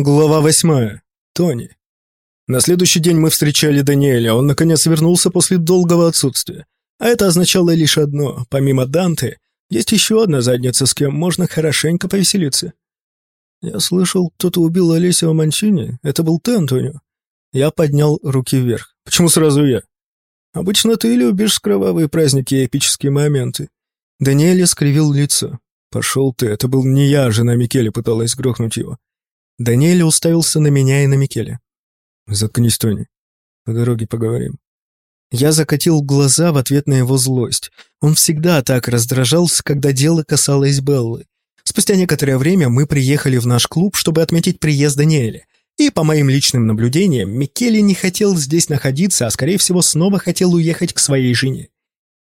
Глава восьмая. Тони. На следующий день мы встречали Даниэля, он наконец вернулся после долгого отсутствия. А это означало лишь одно, помимо Данте, есть еще одна задница, с кем можно хорошенько повеселиться. Я слышал, кто-то убил Олесио Манчини, это был ты, Антонио. Я поднял руки вверх. Почему сразу я? Обычно ты любишь кровавые праздники и эпические моменты. Даниэль скривил лицо. Пошел ты, это был не я, жена Микеле пыталась грохнуть его. Даниэль уставился на меня и на Микеле. «Заткнись, Тони. По дороге поговорим». Я закатил глаза в ответ на его злость. Он всегда так раздражался, когда дело касалось Беллы. Спустя некоторое время мы приехали в наш клуб, чтобы отметить приезд Даниэля. И, по моим личным наблюдениям, Микеле не хотел здесь находиться, а, скорее всего, снова хотел уехать к своей жене.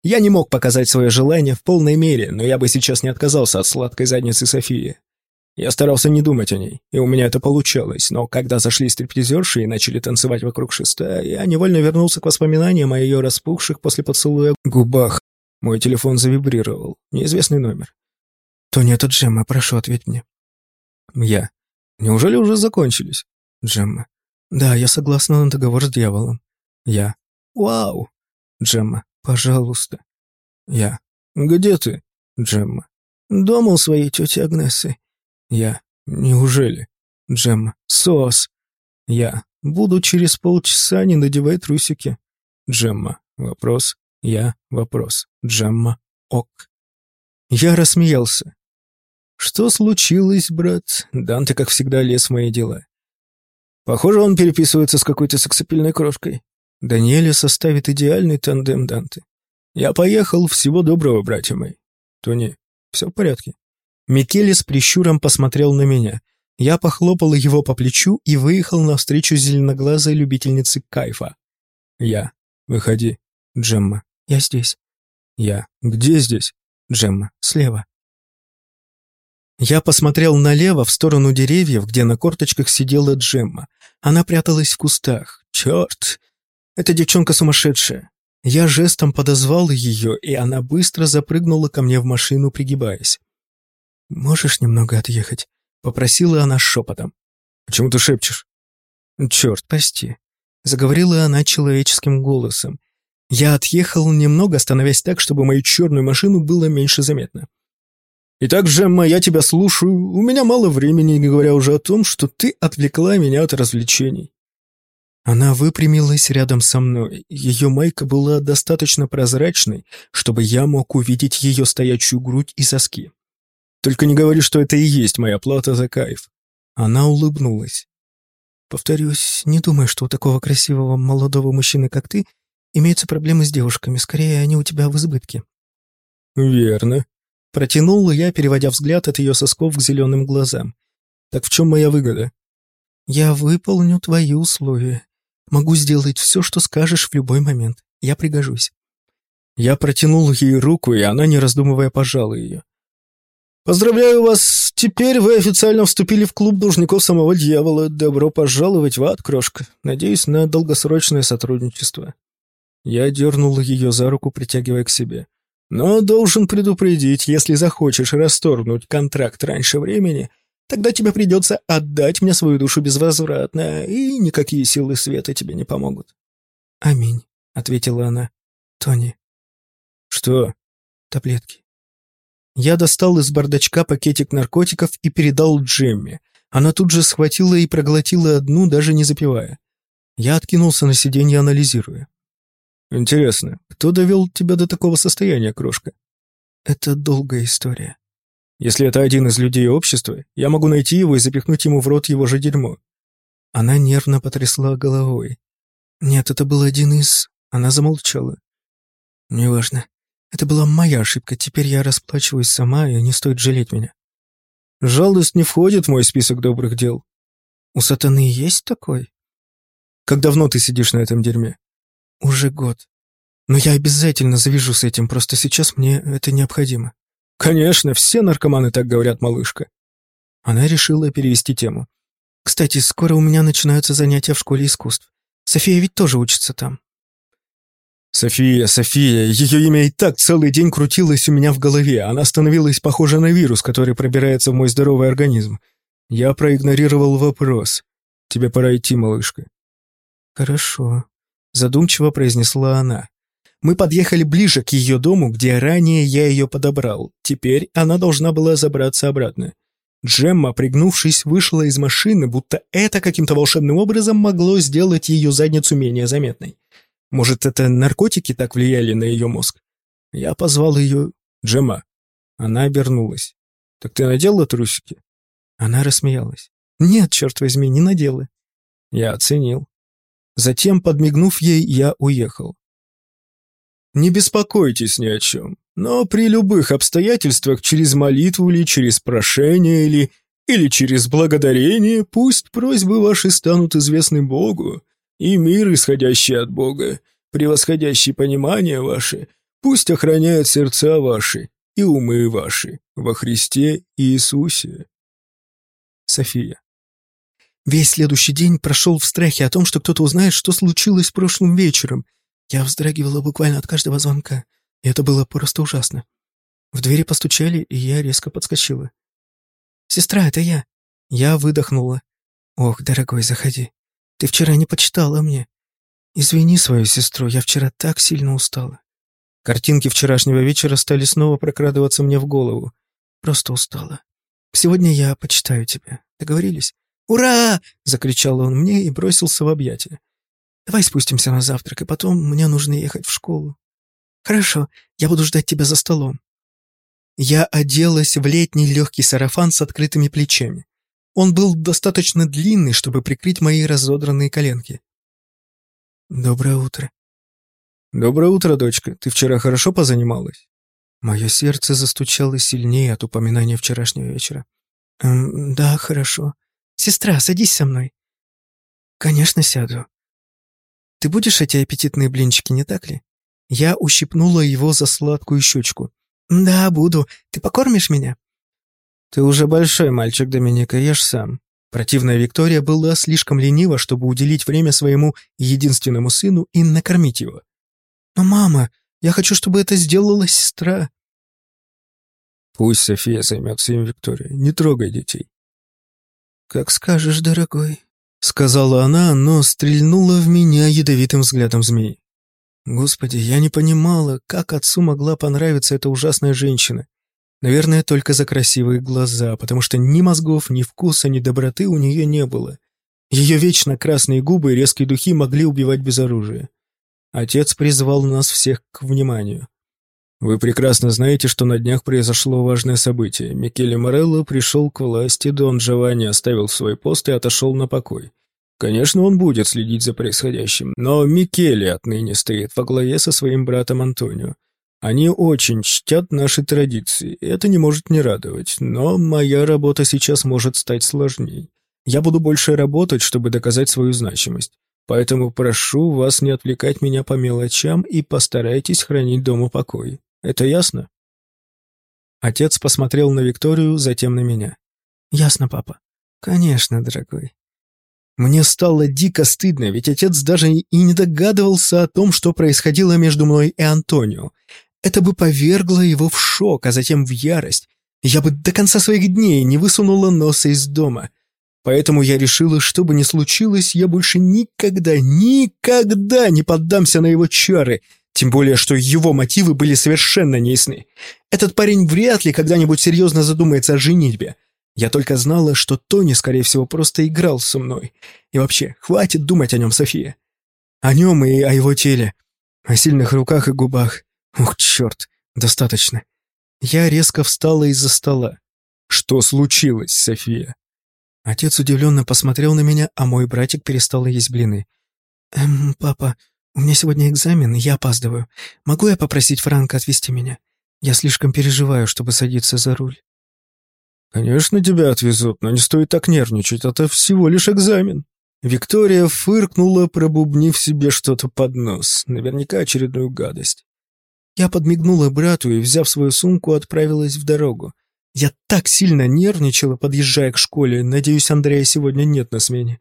Я не мог показать свое желание в полной мере, но я бы сейчас не отказался от сладкой задницы Софии. Я старался не думать о ней, и у меня это получалось, но когда зашли стриптизерши и начали танцевать вокруг шеста, я невольно вернулся к воспоминаниям о ее распухших после поцелуя губах. Мой телефон завибрировал. Неизвестный номер. «Тони, это Джемма, прошу, ответь мне». Я. «Неужели уже закончились?» Джемма. «Да, я согласна на договор с дьяволом». Я. «Вау!» Джемма. «Пожалуйста». Я. «Где ты?» Джемма. «Дома у своей тети Агнесы. Я. Неужели? Джемма. Сос. Я. Буду через полчаса, не надевай трусики. Джемма. Вопрос. Я. Вопрос. Джемма. Ок. Я рассмеялся. Что случилось, брат? Данте, как всегда, лез в мои дела. Похоже, он переписывается с какой-то сексапильной крошкой. Даниэля составит идеальный тандем Данте. Я поехал, всего доброго, братья мои. Тони, все в порядке. Микеле с прищуром посмотрел на меня. Я похлопал его по плечу и выехал навстречу зеленоглазой любительнице кайфа. Я. Выходи. Джемма. Я здесь. Я. Где здесь? Джемма. Слева. Я посмотрел налево, в сторону деревьев, где на корточках сидела Джемма. Она пряталась в кустах. Черт! Эта девчонка сумасшедшая. Я жестом подозвал ее, и она быстро запрыгнула ко мне в машину, пригибаясь. «Можешь немного отъехать?» — попросила она шепотом. «Почему ты шепчешь?» «Черт, прости», — заговорила она человеческим голосом. Я отъехал немного, становясь так, чтобы мою черную машину было меньше заметно. «Итак, Джемма, я тебя слушаю. У меня мало времени, не говоря уже о том, что ты отвлекла меня от развлечений». Она выпрямилась рядом со мной. Ее майка была достаточно прозрачной, чтобы я мог увидеть ее стоячую грудь и соски. Только не говори, что это и есть моя плата за кайф». Она улыбнулась. «Повторюсь, не думаю, что у такого красивого молодого мужчины, как ты, имеются проблемы с девушками. Скорее, они у тебя в избытке». «Верно», — протянула я, переводя взгляд от ее сосков к зеленым глазам. «Так в чем моя выгода?» «Я выполню твои условия. Могу сделать все, что скажешь в любой момент. Я пригожусь». Я протянул ей руку, и она, не раздумывая, пожала ее. Поздравляю вас, теперь вы официально вступили в клуб должников самого дьявола. Добро пожаловать в ад, крошка. Надеюсь на долгосрочное сотрудничество. Я дернул ее за руку, притягивая к себе. Но должен предупредить, если захочешь расторгнуть контракт раньше времени, тогда тебе придется отдать мне свою душу безвозвратно, и никакие силы света тебе не помогут. «Аминь», — ответила она. «Тони». «Что?» «Таблетки». Я достал из бардачка пакетик наркотиков и передал Джемме. Она тут же схватила и проглотила одну, даже не запивая. Я откинулся на сиденье, анализируя. «Интересно, кто довел тебя до такого состояния, крошка?» «Это долгая история». «Если это один из людей общества, я могу найти его и запихнуть ему в рот его же дерьмо». Она нервно потрясла головой. «Нет, это был один из...» Она замолчала. «Неважно. Это была моя ошибка, теперь я расплачиваюсь сама, и не стоит жалеть меня. Жалость не входит в мой список добрых дел. У сатаны есть такой? Как давно ты сидишь на этом дерьме? Уже год. Но я обязательно завяжу с этим, просто сейчас мне это необходимо. Конечно, все наркоманы так говорят, малышка. Она решила перевести тему. Кстати, скоро у меня начинаются занятия в школе искусств. София ведь тоже учится там. София, София, ее имя и так целый день крутилось у меня в голове. Она становилась похожа на вирус, который пробирается в мой здоровый организм. Я проигнорировал вопрос. Тебе пора идти, малышка. Хорошо, задумчиво произнесла она. Мы подъехали ближе к ее дому, где ранее я ее подобрал. Теперь она должна была забраться обратно. Джемма, пригнувшись, вышла из машины, будто это каким-то волшебным образом могло сделать ее задницу менее заметной. Может, это наркотики так влияли на ее мозг? Я позвал ее Джемма. Она обернулась. «Так ты надела трусики?» Она рассмеялась. «Нет, черт возьми, не надела». Я оценил. Затем, подмигнув ей, я уехал. Не беспокойтесь ни о чем, но при любых обстоятельствах через молитву или через прошение или или через благодарение пусть просьбы ваши станут известны Богу, и мир, исходящий от Бога, превосходящий понимание ваше, пусть охраняет сердца ваши и умы ваши во Христе Иисусе. София. Весь следующий день прошел в страхе о том, что кто-то узнает, что случилось прошлым вечером. Я вздрагивала буквально от каждого звонка, и это было просто ужасно. В двери постучали, и я резко подскочила. «Сестра, это я!» Я выдохнула. «Ох, дорогой, заходи. Ты вчера не почитала мне. Извини свою сестру, я вчера так сильно устала. Картинки вчерашнего вечера стали снова прокрадываться мне в голову. Просто устала. Сегодня я почитаю тебя. Договорились? «Ура!» — закричал он мне и бросился в объятия. «Давай спустимся на завтрак, и потом мне нужно ехать в школу». «Хорошо, я буду ждать тебя за столом». Я оделась в летний легкий сарафан с открытыми плечами. Он был достаточно длинный, чтобы прикрыть мои разодранные коленки. «Доброе утро», «Доброе утро, дочка. Ты вчера хорошо позанималась?» Мое сердце застучало сильнее от упоминания вчерашнего вечера. «Эм, да, хорошо. Сестра, садись со мной». «Конечно, сяду. Ты будешь эти аппетитные блинчики, не так ли?» Я ущипнула его за сладкую щечку. «Да, буду. Ты покормишь меня?» «Ты уже большой мальчик, Доминика, ешь сам». Противная Виктория была слишком ленива, чтобы уделить время своему единственному сыну и накормить его. «Но, мама, я хочу, чтобы это сделала сестра». «Пусть София займется им, Виктория. Не трогай детей». «Как скажешь, дорогой», — сказала она, но стрельнула в меня ядовитым взглядом змеи. Господи, я не понимала, как отцу могла понравиться эта ужасная женщина. Наверное, только за красивые глаза, потому что ни мозгов, ни вкуса, ни доброты у нее не было. Ее вечно красные губы и резкие духи могли убивать без оружия. Отец призвал нас всех к вниманию. Вы прекрасно знаете, что на днях произошло важное событие. Микеле Морелло пришел к власти, Дон Джованни оставил свой пост и отошел на покой. Конечно, он будет следить за происходящим, но Микеле отныне стоит во главе со своим братом Антонио. Они очень чтят наши традиции, это не может не радовать, но моя работа сейчас может стать сложней. Я буду больше работать, чтобы доказать свою значимость. Поэтому прошу вас не отвлекать меня по мелочам и постарайтесь хранить дома покой. Это ясно?» Отец посмотрел на Викторию, затем на меня. «Ясно, папа. Конечно, дорогой». Мне стало дико стыдно, ведь отец даже и не догадывался о том, что происходило между мной и Антонио. Это бы повергло его в шок, а затем в ярость. Я бы до конца своих дней не высунула носа из дома. Поэтому я решила, что бы ни случилось, я больше никогда, никогда не поддамся на его чары, тем более, что его мотивы были совершенно неясны. Этот парень вряд ли когда-нибудь серьезно задумается о женитьбе. Я только знала, что Тони, скорее всего, просто играл со мной. И вообще, хватит думать о нем, София. О нем и о его теле. О сильных руках и губах. Ух, черт, достаточно. Я резко встала из-за стола. Что случилось, София? Отец удивленно посмотрел на меня, а мой братик перестал есть блины. «Эм, папа, у меня сегодня экзамен, я опаздываю. Могу я попросить Франка отвезти меня? Я слишком переживаю, чтобы садиться за руль». «Конечно, тебя отвезут, но не стоит так нервничать, это всего лишь экзамен». Виктория фыркнула, пробубнив себе что-то под нос, наверняка очередную гадость. Я подмигнула брату и, взяв свою сумку, отправилась в дорогу. Я так сильно нервничала, подъезжая к школе, надеюсь, Андрея сегодня нет на смене.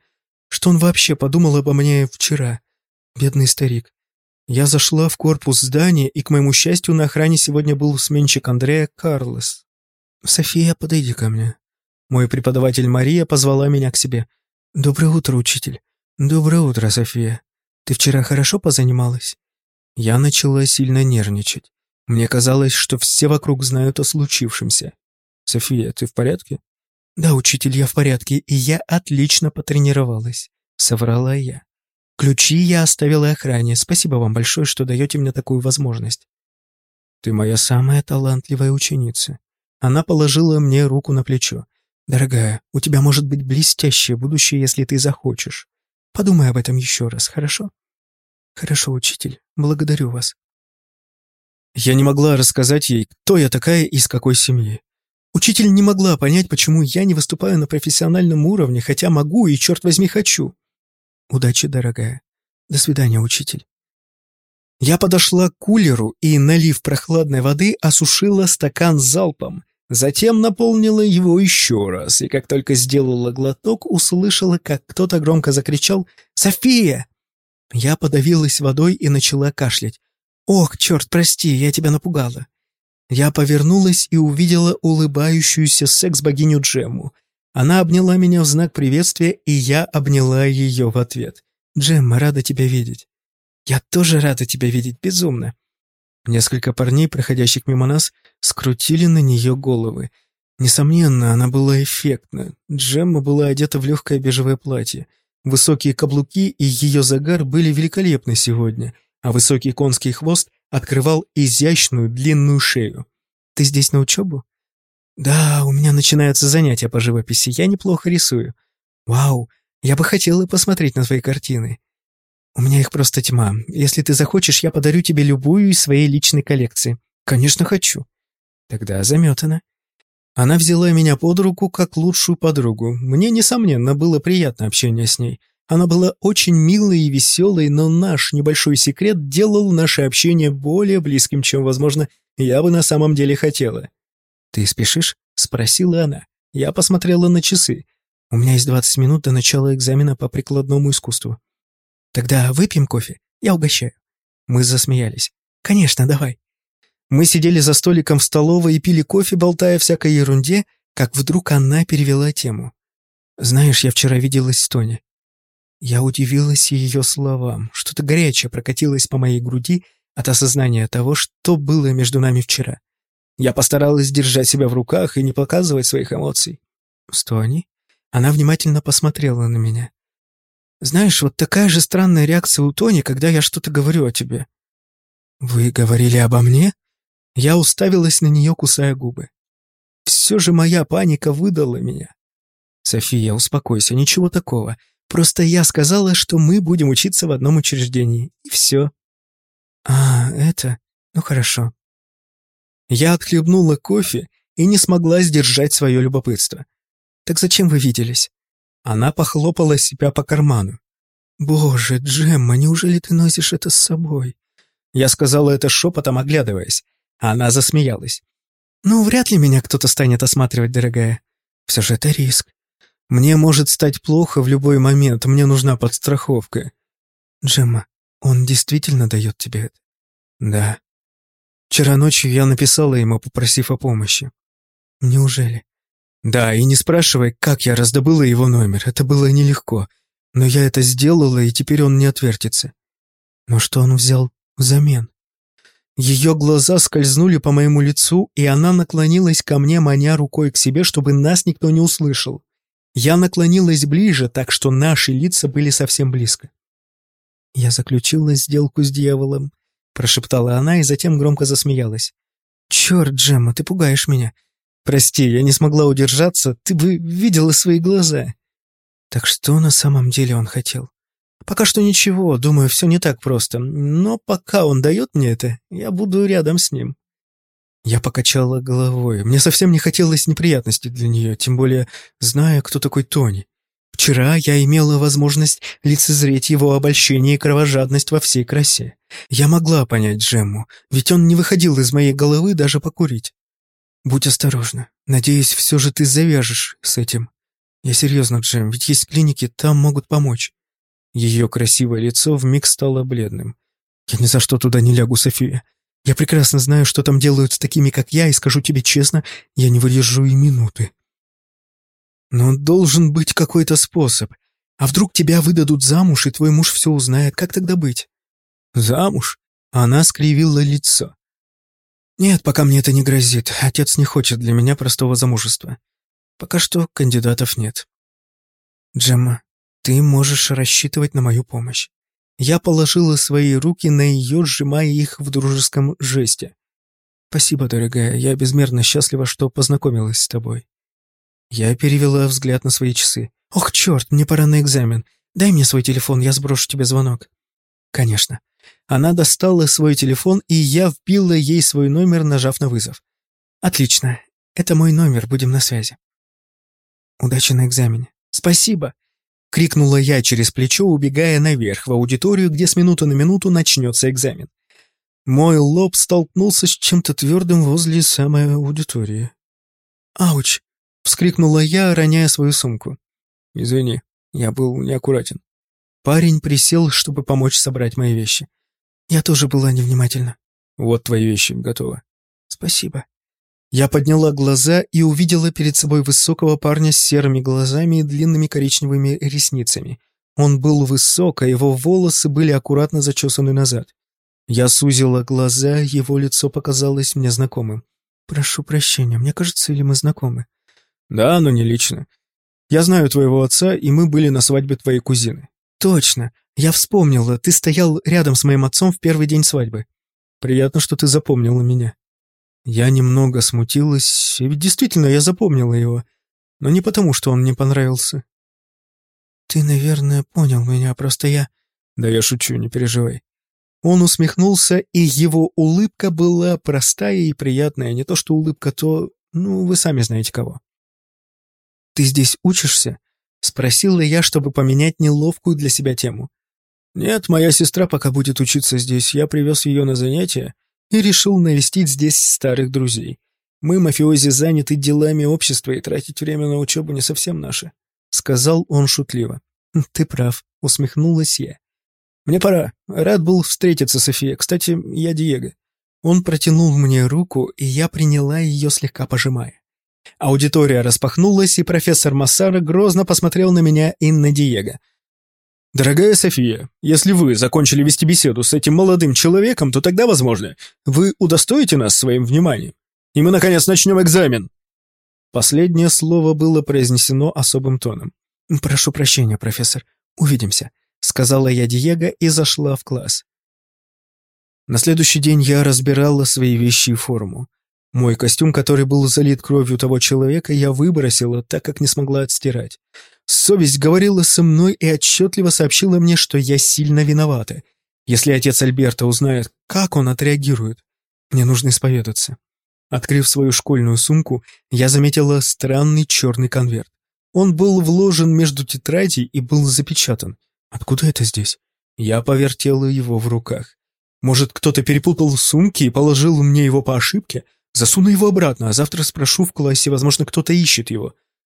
Что он вообще подумал обо мне вчера? Бедный старик. Я зашла в корпус здания, и, к моему счастью, на охране сегодня был сменщик Андрея Карлос. «София, подойди ко мне». Мой преподаватель Мария позвала меня к себе. «Доброе утро, учитель». «Доброе утро, София. Ты вчера хорошо позанималась?» Я начала сильно нервничать. Мне казалось, что все вокруг знают о случившемся. «София, ты в порядке?» «Да, учитель, я в порядке, и я отлично потренировалась», — соврала я. «Ключи я оставила охране. Спасибо вам большое, что даете мне такую возможность». «Ты моя самая талантливая ученица». Она положила мне руку на плечо. «Дорогая, у тебя может быть блестящее будущее, если ты захочешь. Подумай об этом еще раз, хорошо?» «Хорошо, учитель. Благодарю вас». Я не могла рассказать ей, кто я такая и из какой семьи. Учитель не могла понять, почему я не выступаю на профессиональном уровне, хотя могу и, черт возьми, хочу. Удачи, дорогая. До свидания, учитель. Я подошла к кулеру и, налив прохладной воды, осушила стакан залпом. Затем наполнила его еще раз, и как только сделала глоток, услышала, как кто-то громко закричал «София!». Я подавилась водой и начала кашлять. «Ох, черт, прости, я тебя напугала». Я повернулась и увидела улыбающуюся секс-богиню Джемму. Она обняла меня в знак приветствия, и я обняла ее в ответ. «Джемма, рада тебя видеть». «Я тоже рада тебя видеть, безумно». Несколько парней, проходящих мимо нас, скрутили на нее головы. Несомненно, она была эффектна. Джемма была одета в легкое бежевое платье. Высокие каблуки и ее загар были великолепны сегодня, а высокий конский хвост открывал изящную длинную шею. «Ты здесь на учебу?» «Да, у меня начинаются занятия по живописи, я неплохо рисую». «Вау, я бы хотела посмотреть на твои картины». «У меня их просто тьма. Если ты захочешь, я подарю тебе любую из своей личной коллекции». «Конечно, хочу». «Тогда заметано». Она взяла меня под руку как лучшую подругу. Мне, несомненно, было приятно общение с ней. Она была очень милой и веселой, но наш небольшой секрет делал наше общение более близким, чем, возможно, я бы на самом деле хотела. «Ты спешишь?» — спросила она. Я посмотрела на часы. «У меня есть 20 минут до начала экзамена по прикладному искусству». «Тогда выпьем кофе? Я угощаю». Мы засмеялись. «Конечно, давай». Мы сидели за столиком в столовой и пили кофе, болтая всякой ерунде, как вдруг она перевела тему. «Знаешь, я вчера виделась с Тони. Я удивилась ее словам. Что-то горячее прокатилось по моей груди от осознания того, что было между нами вчера. Я постаралась держать себя в руках и не показывать своих эмоций. «Что они?» Она внимательно посмотрела на меня. «Знаешь, вот такая же странная реакция у Тони, когда я что-то говорю о тебе». «Вы говорили обо мне?» Я уставилась на нее, кусая губы. Все же моя паника выдала меня. «София, успокойся, ничего такого. Просто я сказала, что мы будем учиться в одном учреждении, и все. А, это? Ну хорошо. Я отхлебнула кофе и не смогла сдержать свое любопытство. Так зачем вы виделись? Она похлопала себя по карману. «Боже, Джемма, неужели ты носишь это с собой?» Я сказала это шепотом, оглядываясь. Она засмеялась. «Ну, вряд ли меня кто-то станет осматривать, дорогая. Все же это риск. Мне может стать плохо в любой момент, мне нужна подстраховка. Джемма, он действительно дает тебе это? Да. Вчера ночью я написала ему, попросив о помощи. Неужели? Да, и не спрашивай, как я раздобыла его номер, это было нелегко. Но я это сделала, и теперь он не отвертится. Но что он взял взамен? Ее глаза скользнули по моему лицу, и она наклонилась ко мне, маня рукой к себе, чтобы нас никто не услышал. Я наклонилась ближе, так что наши лица были совсем близко. «Я заключила сделку с дьяволом», — прошептала она и затем громко засмеялась. «Черт, Джемма, ты пугаешь меня. Прости, я не смогла удержаться, ты бы видела свои глаза». Так что на самом деле он хотел? Пока что ничего, думаю, все не так просто. Но пока он дает мне это, я буду рядом с ним. Я покачала головой. Мне совсем не хотелось неприятностей для нее, тем более зная, кто такой Тони. Вчера я имела возможность лицезреть его обольщение и кровожадность во всей красе. Я могла понять Джемму, ведь он не выходил из моей головы даже покурить. Будь осторожна. Надеюсь, все же ты завяжешь с этим. Я серьезно, Джем, ведь есть клиники, там могут помочь. Ее красивое лицо вмиг стало бледным. Я ни за что туда не лягу, София. Я прекрасно знаю, что там делают с такими, как я, и скажу тебе честно, я не выдержу и минуты. Но должен быть какой-то способ. А вдруг тебя выдадут замуж, и твой муж все узнает, как тогда быть? Замуж? Она скривила лицо. Нет, пока мне это не грозит. Отец не хочет для меня простого замужества. Пока что кандидатов нет. Джемма, ты можешь рассчитывать на мою помощь. Я положила свои руки на ее, сжимая их в дружеском жесте. Спасибо, дорогая, я безмерно счастлива, что познакомилась с тобой. Я перевела взгляд на свои часы. «Ох, черт, мне пора на экзамен. Дай мне свой телефон, я сброшу тебе звонок». «Конечно». Она достала свой телефон, и я вбила ей свой номер, нажав на вызов. «Отлично. Это мой номер, будем на связи». «Удачи на экзамене». «Спасибо!» — крикнула я через плечо, убегая наверх в аудиторию, где с минуты на минуту начнется экзамен. Мой лоб столкнулся с чем-то твердым возле самой аудитории. «Ауч!» Вскрикнула я, роняя свою сумку. «Извини, я был неаккуратен». Парень присел, чтобы помочь собрать мои вещи. Я тоже была невнимательна. «Вот твои вещи, готовы». «Спасибо». Я подняла глаза и увидела перед собой высокого парня с серыми глазами и длинными коричневыми ресницами. Он был высок, а его волосы были аккуратно зачесаны назад. Я сузила глаза, его лицо показалось мне знакомым. «Прошу прощения, мне кажется, или мы знакомы?» Да, но не лично. Я знаю твоего отца, и мы были на свадьбе твоей кузины. Точно. Я вспомнила, ты стоял рядом с моим отцом в первый день свадьбы. Приятно, что ты запомнила меня. Я немного смутилась, и ведь действительно я запомнила его, но не потому, что он мне понравился. Ты, наверное, понял меня, просто я... Да я шучу, не переживай. Он усмехнулся, и его улыбка была простая и приятная, не то что улыбка, то... Ну, вы сами знаете кого. «Ты здесь учишься?» — спросила я, чтобы поменять неловкую для себя тему. «Нет, моя сестра пока будет учиться здесь. Я привез ее на занятия и решил навестить здесь старых друзей. Мы, мафиози, заняты делами общества, и тратить время на учебу не совсем наше», — сказал он шутливо. «Хм, «Ты прав», — усмехнулась я. «Мне пора. Рад был встретиться, София. Кстати, я Диего». Он протянул мне руку, и я приняла ее, слегка пожимая. Аудитория распахнулась, и профессор Массара грозно посмотрел на меня и на Диего. «Дорогая София, если вы закончили вести беседу с этим молодым человеком, то тогда, возможно, вы удостоите нас своим вниманием, и мы, наконец, начнем экзамен». Последнее слово было произнесено особым тоном. «Прошу прощения, профессор. Увидимся», — сказала я Диего и зашла в класс. На следующий день я разбирала свои вещи и форму. Мой костюм, который был залит кровью того человека, я выбросила, так как не смогла отстирать. Совесть говорила со мной и отчетливо сообщила мне, что я сильно виновата. Если отец Альберта узнает, как он отреагирует, мне нужно исповедаться. Открыв свою школьную сумку, я заметила странный черный конверт. Он был вложен между тетрадей и был запечатан. Откуда это здесь? Я повертела его в руках. Может, кто-то перепутал сумки и положил мне его по ошибке? Засуну его обратно, а завтра спрошу в классе, возможно, кто-то ищет его.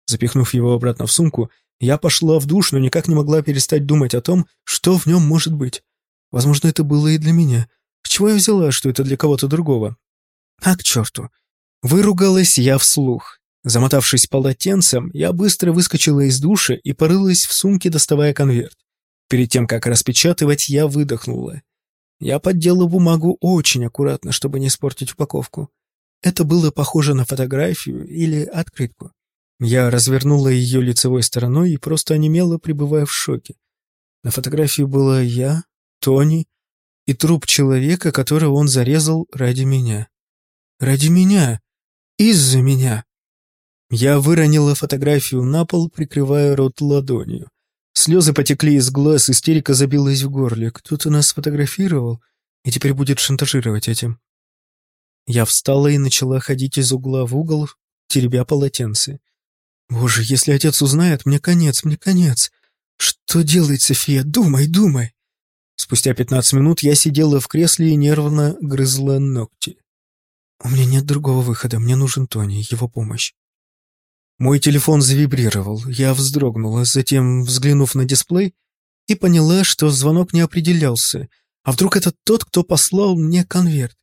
Запихнув его обратно в сумку, я пошла в душ, но никак не могла перестать думать о том, что в нем может быть. Возможно, это было и для меня. С чего я взяла, что это для кого-то другого? А к черту. Выругалась я вслух. Замотавшись полотенцем, я быстро выскочила из душа и порылась в сумке, доставая конверт. Перед тем, как распечатывать, я выдохнула. Я поддела бумагу очень аккуратно, чтобы не испортить упаковку. Это было похоже на фотографию или открытку. Я развернула ее лицевой стороной и просто онемела, пребывая в шоке. На фотографии была я, Тони и труп человека, которого он зарезал ради меня. Ради меня! Из-за меня! Я выронила фотографию на пол, прикрывая рот ладонью. Слезы потекли из глаз, истерика забилась в горле. Кто-то нас сфотографировал и теперь будет шантажировать этим. Я встала и начала ходить из угла в угол, теребя полотенце. Боже, если отец узнает, мне конец, мне конец. Что делает София? Думай, думай. Спустя пятнадцать минут я сидела в кресле и нервно грызла ногти. У меня нет другого выхода, мне нужен Тони, его помощь. Мой телефон завибрировал, я вздрогнула, затем, взглянув на дисплей, и поняла, что звонок не определялся. А вдруг это тот, кто послал мне конверт?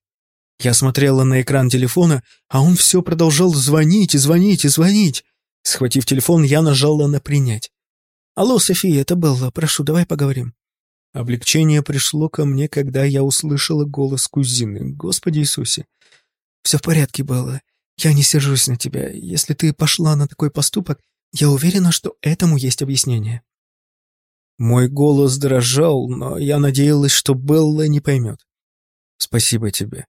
Я смотрела на экран телефона, а он все продолжал звонить и звонить и звонить. Схватив телефон, я нажала на «принять». «Алло, София, это Белла. Прошу, давай поговорим». Облегчение пришло ко мне, когда я услышала голос кузины. Господи Иисусе. «Все в порядке, Белла. Я не сержусь на тебя. Если ты пошла на такой поступок, я уверена, что этому есть объяснение». Мой голос дрожал, но я надеялась, что Белла не поймет. «Спасибо тебе.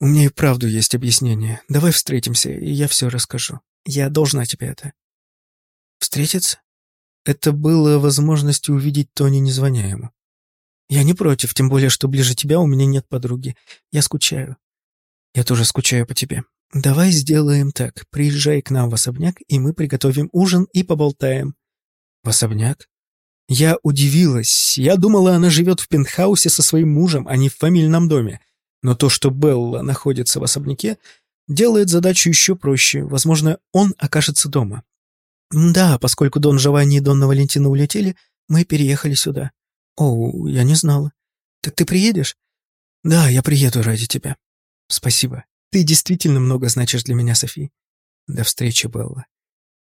У меня и правду есть объяснение. Давай встретимся, и я все расскажу. Я должна тебе это». «Встретиться?» Это было возможностью увидеть Тони, не. «Я не против, тем более, что ближе тебя у меня нет подруги. Я скучаю». «Я тоже скучаю по тебе. Давай сделаем так. Приезжай к нам в особняк, и мы приготовим ужин и поболтаем». «В особняк?» Я удивилась. Я думала, она живет в пентхаусе со своим мужем, а не в фамильном доме. Но то, что Белла находится в особняке, делает задачу еще проще. Возможно, он окажется дома. «Да, поскольку Дон Жованни и Донна Валентина улетели, мы переехали сюда». «О, я не знала. Так ты приедешь?» «Да, я приеду ради тебя». «Спасибо. Ты действительно много значишь для меня, Софи». До встречи, Белла.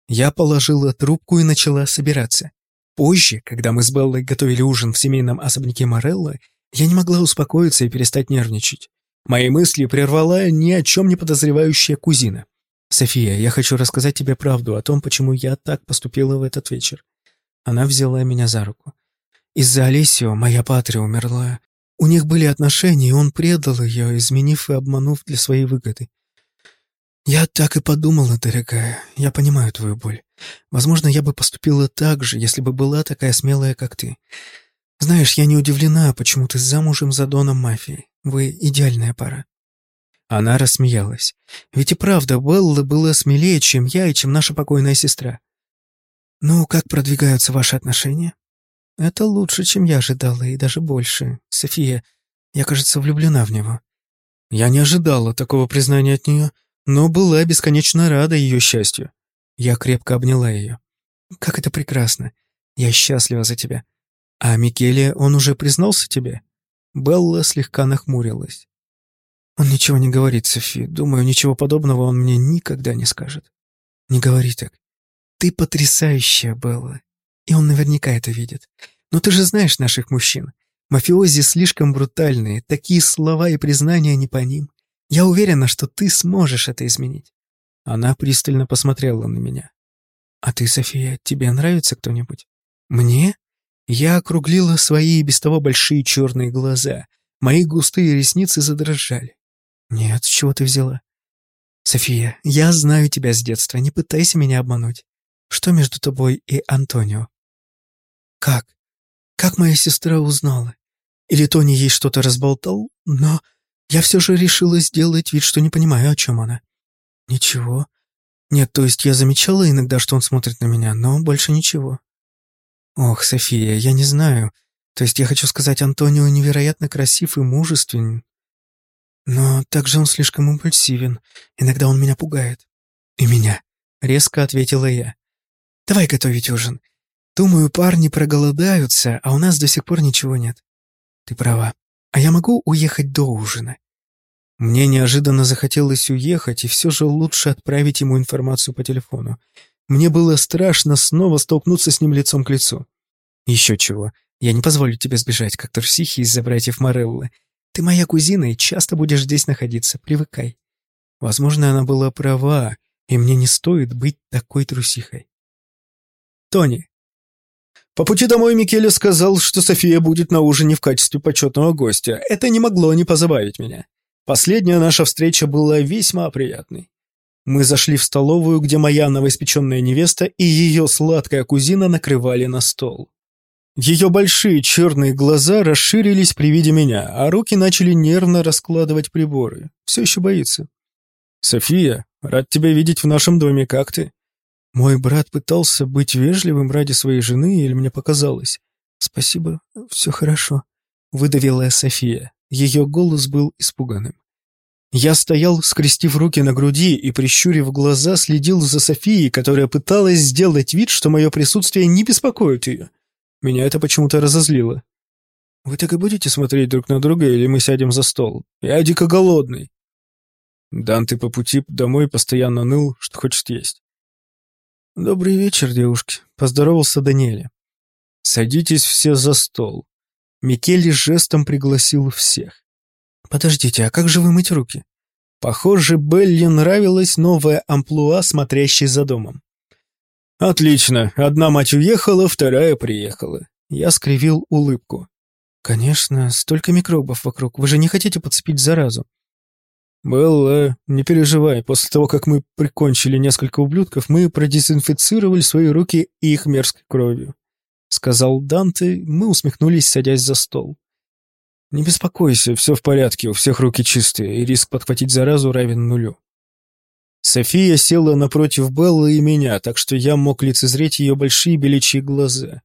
Я положила трубку и начала собираться. Позже, когда мы с Беллой готовили ужин в семейном особняке Морелло, я не могла успокоиться и перестать нервничать. Мои мысли прервала ни о чем не подозревающая кузина. «София, я хочу рассказать тебе правду о том, почему я так поступила в этот вечер». Она взяла меня за руку. «Из-за Олесио моя патрия умерла. У них были отношения, и он предал ее, изменив и обманув для своей выгоды. Я так и подумала, дорогая, я понимаю твою боль. Возможно, я бы поступила так же, если бы была такая смелая, как ты. Знаешь, я не удивлена, почему ты замужем за Доном Мафии. Вы идеальная пара. Она рассмеялась. Ведь и правда, Белла была смелее, чем я и чем наша покойная сестра. «Ну, как продвигаются ваши отношения?» «Это лучше, чем я ожидала, и даже больше. София, я, кажется, влюблена в него». Я не ожидала такого признания от нее, но была бесконечно рада ее счастью. Я крепко обняла ее. «Как это прекрасно! Я счастлива за тебя. А Микеле, он уже признался тебе?» Белла слегка нахмурилась. Он ничего не говорит, Софи. Думаю, ничего подобного он мне никогда не скажет. Не говори так. Ты потрясающая, Белла. И он наверняка это видит. Но ты же знаешь наших мужчин. Мафиози слишком брутальные, такие слова и признания не по ним. Я уверена, что ты сможешь это изменить. Она пристально посмотрела на меня. А ты, София, тебе нравится кто-нибудь? Мне? Я округлила свои и без того большие черные глаза. Мои густые ресницы задрожали. «Нет, с чего ты взяла?» «София, я знаю тебя с детства, не пытайся меня обмануть. Что между тобой и Антонио?» «Как? Как моя сестра узнала? Или Тони ей что-то разболтал? Но я все же решила сделать вид, что не понимаю, о чем она». «Ничего. Нет, то есть я замечала иногда, что он смотрит на меня, но больше ничего». «Ох, София, я не знаю. То есть я хочу сказать, Антонио невероятно красив и мужественен, но также он слишком импульсивен. Иногда он меня пугает. И меня. Резко ответила я. Давай готовить ужин. Думаю, парни проголодаются, а у нас до сих пор ничего нет. Ты права. А я могу уехать до ужина? Мне неожиданно захотелось уехать, и все же лучше отправить ему информацию по телефону. Мне было страшно снова столкнуться с ним лицом к лицу. Еще чего. Я не позволю тебе сбежать, как трусихи из-за братьев Мореллы. Ты моя кузина и часто будешь здесь находиться, привыкай. Возможно, она была права, и мне не стоит быть такой трусихой. Тони. По пути домой Микеле сказал, что София будет на ужине в качестве почетного гостя. Это не могло не позабавить меня. Последняя наша встреча была весьма приятной. Мы зашли в столовую, где моя новоиспеченная невеста и ее сладкая кузина накрывали на стол. Ее большие черные глаза расширились при виде меня, а руки начали нервно раскладывать приборы. Все еще боится. «София, рад тебя видеть в нашем доме, как ты?» Мой брат пытался быть вежливым ради своей жены, или мне показалось? «Спасибо, все хорошо», — выдавила София. Ее голос был испуганным. Я стоял, скрестив руки на груди и, прищурив глаза, следил за Софией, которая пыталась сделать вид, что мое присутствие не беспокоит ее. Меня это почему-то разозлило. «Вы так и будете смотреть друг на друга, или мы сядем за стол? Я дико голодный». Данте по пути домой постоянно ныл, что хочет есть. «Добрый вечер, девушки», — поздоровался Даниэля. «Садитесь все за стол». Микелли жестом пригласил всех. «Подождите, а как же вы мыть руки?» Похоже, Белли нравилась новая амплуа, смотрящей за домом. «Отлично. Одна мать уехала, вторая приехала». Я скривил улыбку. «Конечно, столько микробов вокруг. Вы же не хотите подцепить заразу?» «Белла, не переживай. После того, как мы прикончили несколько ублюдков, мы продезинфицировали свои руки их мерзкой кровью», — сказал Данте. Мы усмехнулись, садясь за стол. «Не беспокойся, все в порядке, у всех руки чистые, и риск подхватить заразу равен нулю». София села напротив Беллы и меня, так что я мог лицезреть ее большие беличьи глаза.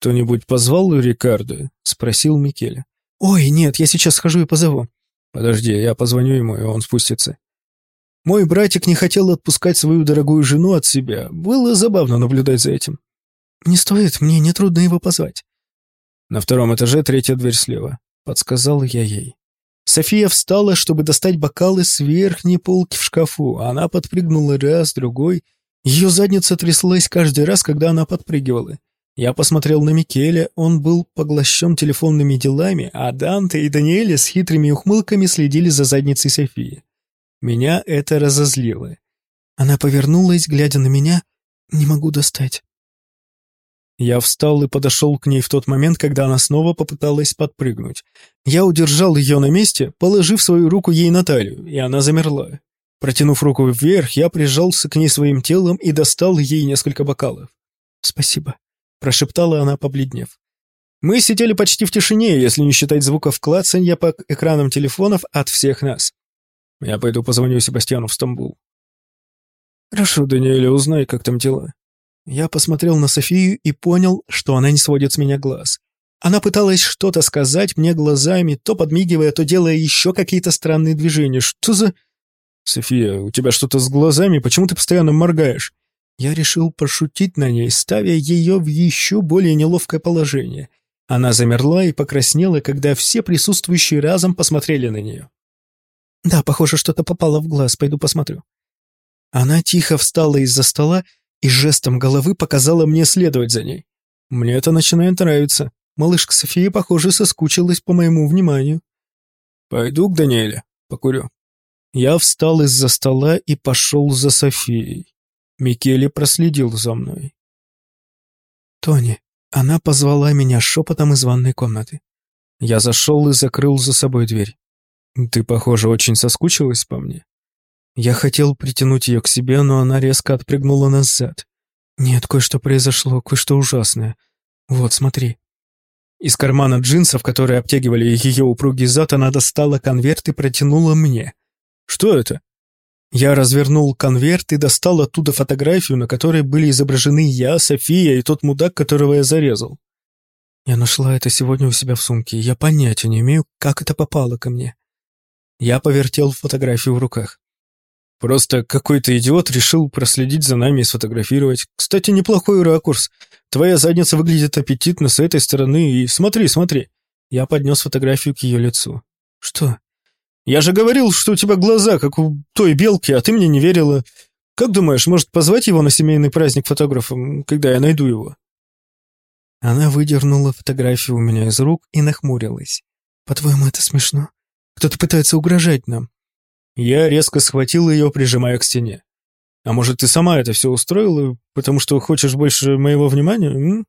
«Кто-нибудь позвал Рикардо?» — спросил Микеле. «Ой, нет, я сейчас схожу и позову». «Подожди, я позвоню ему, и он спустится». Мой братик не хотел отпускать свою дорогую жену от себя. Было забавно наблюдать за этим. «Не стоит, мне нетрудно его позвать». «На втором этаже третья дверь слева», — подсказал я ей. София встала, чтобы достать бокалы с верхней полки в шкафу. Она подпрыгнула раз, другой. Ее задница тряслась каждый раз, когда она подпрыгивала. Я посмотрел на Микеля, он был поглощен телефонными делами, а Данте и Даниэля с хитрыми ухмылками следили за задницей Софии. Меня это разозлило. Она повернулась, глядя на меня. «Не могу достать». Я встал и подошел к ней в тот момент, когда она снова попыталась подпрыгнуть. Я удержал ее на месте, положив свою руку ей на талию, и она замерла. Протянув руку вверх, я прижался к ней своим телом и достал ей несколько бокалов. «Спасибо», — прошептала она, побледнев. Мы сидели почти в тишине, если не считать звуков клацанья по экранам телефонов от всех нас. Я пойду позвоню Себастьяну в Стамбул. Хорошо, Даниэля, узнай, как там дела. Я посмотрел на Софию и понял, что она не сводит с меня глаз. Она пыталась что-то сказать мне глазами, то подмигивая, то делая еще какие-то странные движения. Что за... «София, у тебя что-то с глазами? Почему ты постоянно моргаешь?» Я решил пошутить на ней, ставя ее в еще более неловкое положение. Она замерла и покраснела, когда все присутствующие разом посмотрели на нее. «Да, похоже, что-то попало в глаз, пойду посмотрю». Она тихо встала из-за стола и жестом головы показала мне следовать за ней. Мне это начинает нравиться. Малышка София, похоже, соскучилась по моему вниманию. Пойду к Даниэле, покурю. Я встал из-за стола и пошел за Софией. Микеле проследил за мной. «Тони», она позвала меня шепотом из ванной комнаты. Я зашел и закрыл за собой дверь. «Ты, похоже, очень соскучилась по мне?» Я хотел притянуть ее к себе, но она резко отпрыгнула назад. «Нет, кое-что произошло, кое-что ужасное. Вот, смотри». Из кармана джинсов, которые обтягивали ее упругий зад, она достала конверт и протянула мне. «Что это?» Я развернул конверт и достал оттуда фотографию, на которой были изображены я, София и тот мудак, которого я зарезал. Я нашла это сегодня у себя в сумке, я понятия не имею, как это попало ко мне. Я повертел фотографию в руках. Просто какой-то идиот решил проследить за нами и сфотографировать. Кстати, неплохой ракурс. Твоя задница выглядит аппетитно с этой стороны, и смотри, смотри. Я поднес фотографию к ее лицу. Что? Я же говорил, что у тебя глаза, как у той белки, а ты мне не верила. Как думаешь, может позвать его на семейный праздник фотографом, когда я найду его? Она выдернула фотографию у меня из рук и нахмурилась. По-твоему, это смешно? Кто-то пытается угрожать нам. Я резко схватил ее, прижимая к стене. «А может, ты сама это все устроила, потому что хочешь больше моего внимания, м?»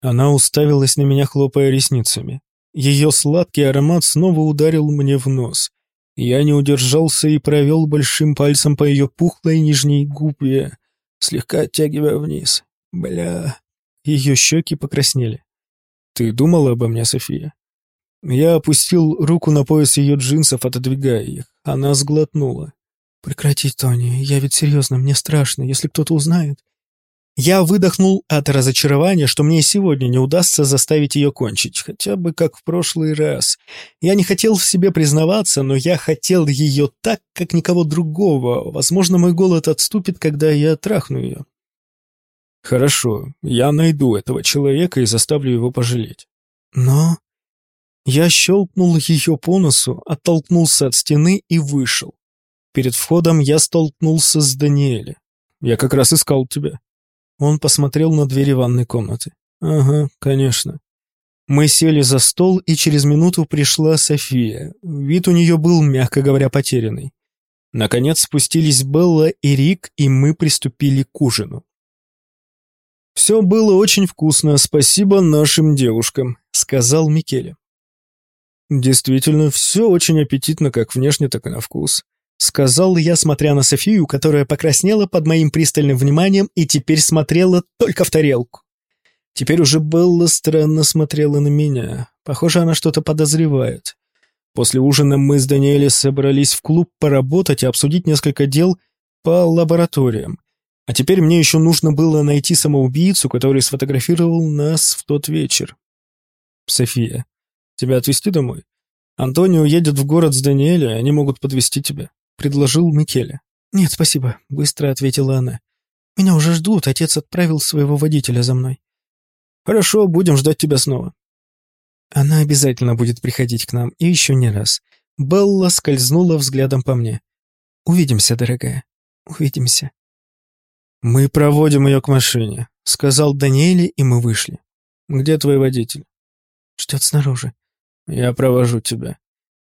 Она уставилась на меня, хлопая ресницами. Ее сладкий аромат снова ударил мне в нос. Я не удержался и провел большим пальцем по ее пухлой нижней губе, слегка оттягивая вниз. Бля... Ее щеки покраснели. «Ты думала обо мне, София?» Я опустил руку на пояс ее джинсов, отодвигая их. Она сглотнула. «Прекрати, Тони, я ведь серьезно, мне страшно, если кто-то узнает». Я выдохнул от разочарования, что мне сегодня не удастся заставить ее кончить, хотя бы как в прошлый раз. Я не хотел в себе признаваться, но я хотел ее так, как никого другого. Возможно, мой голод отступит, когда я трахну ее. Хорошо, я найду этого человека и заставлю его пожалеть. Но... Я щелкнул ее по носу, оттолкнулся от стены и вышел. Перед входом я столкнулся с Даниэлем. Я как раз искал тебя». Он посмотрел на двери ванной комнаты. «Ага, конечно». Мы сели за стол, и через минуту пришла София. Вид у нее был, мягко говоря, потерянный. Наконец спустились Белла и Рик, и мы приступили к ужину. «Все было очень вкусно, спасибо нашим девушкам», — сказал Микеле. «Действительно, все очень аппетитно, как внешне, так и на вкус», — сказал я, смотря на Софию, которая покраснела под моим пристальным вниманием и теперь смотрела только в тарелку. Теперь уже Белла странно смотрела на меня. Похоже, она что-то подозревает. После ужина мы с Даниэлем собрались в клуб поработать и обсудить несколько дел по лабораториям. А теперь мне еще нужно было найти самоубийцу, который сфотографировал нас в тот вечер. София, тебя отвезти домой? Антонио едет в город с Даниэлем, они могут подвезти тебя предложил Микеле. «Нет, спасибо», — быстро ответила она. «Меня уже ждут, отец отправил своего водителя за мной». «Хорошо, будем ждать тебя снова». Она обязательно будет приходить к нам, и еще не раз. Белла скользнула взглядом по мне. «Увидимся, дорогая, увидимся». «Мы проводим ее к машине», — сказал Даниэле, и мы вышли. «Где твой водитель?» «Ждет снаружи». «Я провожу тебя».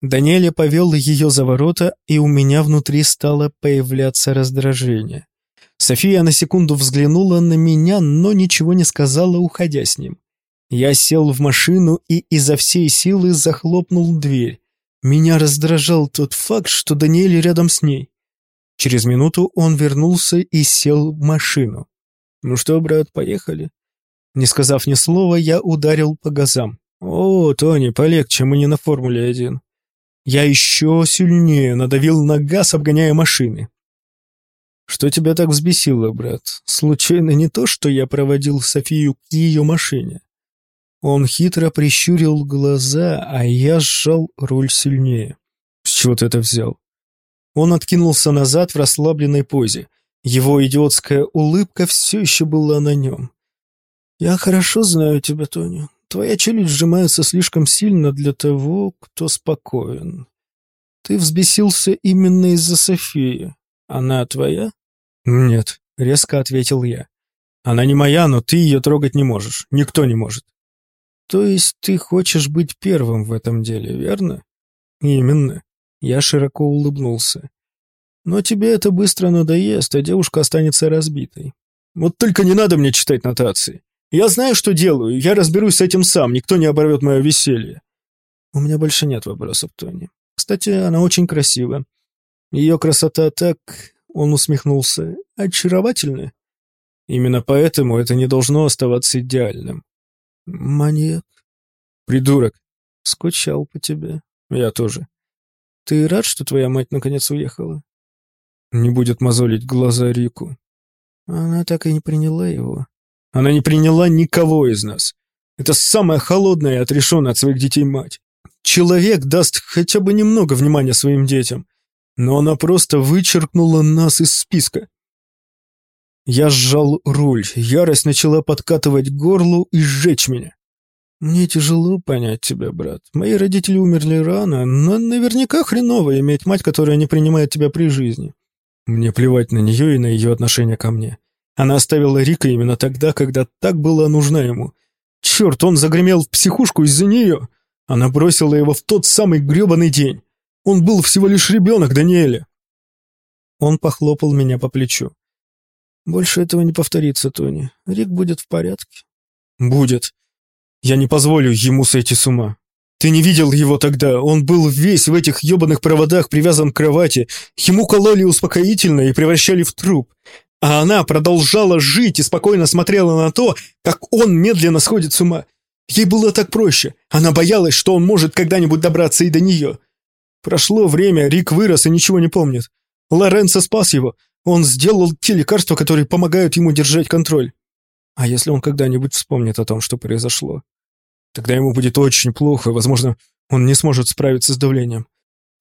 Даниэля повел ее за ворота, и у меня внутри стало появляться раздражение. София на секунду взглянула на меня, но ничего не сказала, уходя с ним. Я сел в машину и изо всей силы захлопнул дверь. Меня раздражал тот факт, что Даниэль рядом с ней. Через минуту он вернулся и сел в машину. «Ну что, брат, поехали?» Не сказав ни слова, я ударил по газам. «О, Тони, полегче, мы не на Формуле-1». Я еще сильнее надавил на газ, обгоняя машины. «Что тебя так взбесило, брат? Случайно не то, что я проводил Софию к ее машине?» Он хитро прищурил глаза, а я сжал руль сильнее. «С чего ты это взял?» Он откинулся назад в расслабленной позе. Его идиотская улыбка все еще была на нем. «Я хорошо знаю тебя, Тони. Твоя челюсть сжимается слишком сильно для того, кто спокоен. Ты взбесился именно из-за Софии. Она твоя? Нет, резко ответил я. Она не моя, но ты ее трогать не можешь. Никто не может. То есть ты хочешь быть первым в этом деле, верно? Именно. Я широко улыбнулся. Но тебе это быстро надоест, а девушка останется разбитой. Вот только не надо мне читать нотации. Я знаю, что делаю, я разберусь с этим сам, никто не оборвет мое веселье. У меня больше нет вопросов, Тони. Кстати, она очень красива. Ее красота так, он усмехнулся, очаровательная. Именно поэтому это не должно оставаться идеальным. Маньяк. Придурок. Скучал по тебе. Я тоже. Ты рад, что твоя мать наконец уехала? Не будет мозолить глаза Рику. Она так и не приняла его. Она не приняла никого из нас. Это самая холодная и отрешенная от своих детей мать. Человек даст хотя бы немного внимания своим детям, но она просто вычеркнула нас из списка. Я сжал руль, ярость начала подкатывать горлу и сжечь меня. Мне тяжело понять тебя, брат. Мои родители умерли рано, но наверняка хреново иметь мать, которая не принимает тебя при жизни. Мне плевать на нее и на ее отношение ко мне. Она оставила Рика именно тогда, когда так была нужна ему. Черт, он загремел в психушку из-за нее. Она бросила его в тот самый гребаный день. Он был всего лишь ребенок Даниэля. Он похлопал меня по плечу. Больше этого не повторится, Тони. Рик будет в порядке. Будет. Я не позволю ему сойти с ума. Ты не видел его тогда, он был весь в этих ебаных проводах привязан к кровати. Ему кололи успокоительное и превращали в труп. А она продолжала жить и спокойно смотрела на то, как он медленно сходит с ума. Ей было так проще. Она боялась, что он может когда-нибудь добраться и до нее. Прошло время, Рик вырос и ничего не помнит. Лоренцо спас его. Он сделал те лекарства, которые помогают ему держать контроль. А если он когда-нибудь вспомнит о том, что произошло? Тогда ему будет очень плохо, возможно, он не сможет справиться с давлением.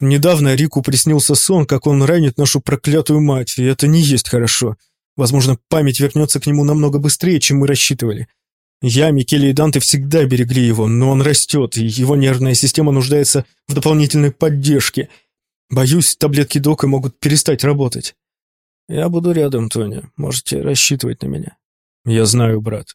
Недавно Рику приснился сон, как он ранит нашу проклятую мать, и это не есть хорошо. Возможно, память вернется к нему намного быстрее, чем мы рассчитывали. Я, Микеле и Данте всегда берегли его, но он растет, и его нервная система нуждается в дополнительной поддержке. Боюсь, таблетки Дока могут перестать работать. Я буду рядом, Тони. Можете рассчитывать на меня. Я знаю, брат.